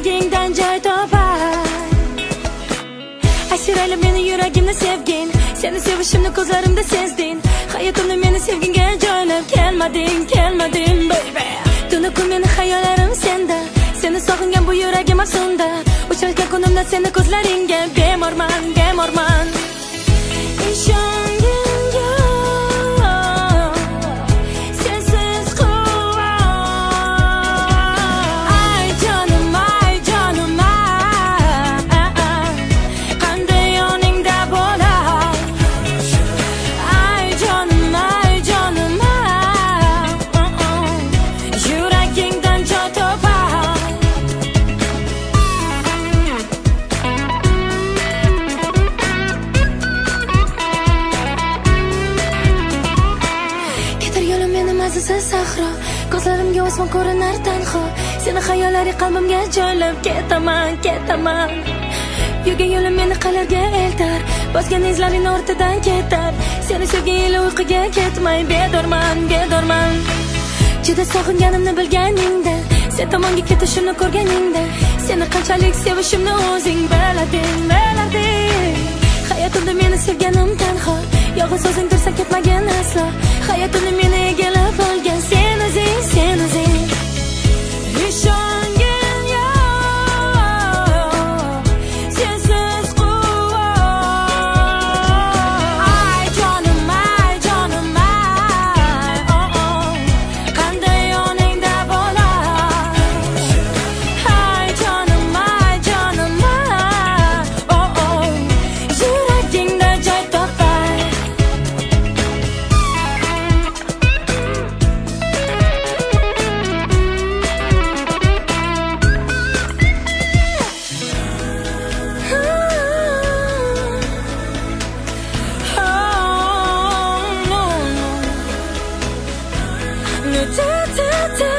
yuragingdan joy topar. Ashirali meni yuragimda sevgin. Seni sevishimni ko'zlarimda sezdin. Hayotimni meni sevginga joylab kelmading kelmading baby. Tuni kun meni xayollarim senda. Seni sog'ingan bu yuragim afsunda uchayotgan kunimda seni ko'zlaringga bemor yo'lim sahro? Ko'zlarimga osmon ko'rinar tanho. Seni xayollaring qalbimga joylab ketaman ketaman. Yurgan yo'lim meni qalarga eltar. Bosgan izlaring ortidan ketar. Seni sevgan yili uyquga ketmay bedorman bedorman. Juda sog'inganimni bilganingda sen tomonga ketishimni ko'rganingda seni qanchalik sevishimni o'zing bilarding bilarding hayotimda meni sevganim tanho. Yolg'iz o'zing tursan ketmagin aslo. Hayotimni meni egallab olgan sen No, ta, ta, ta.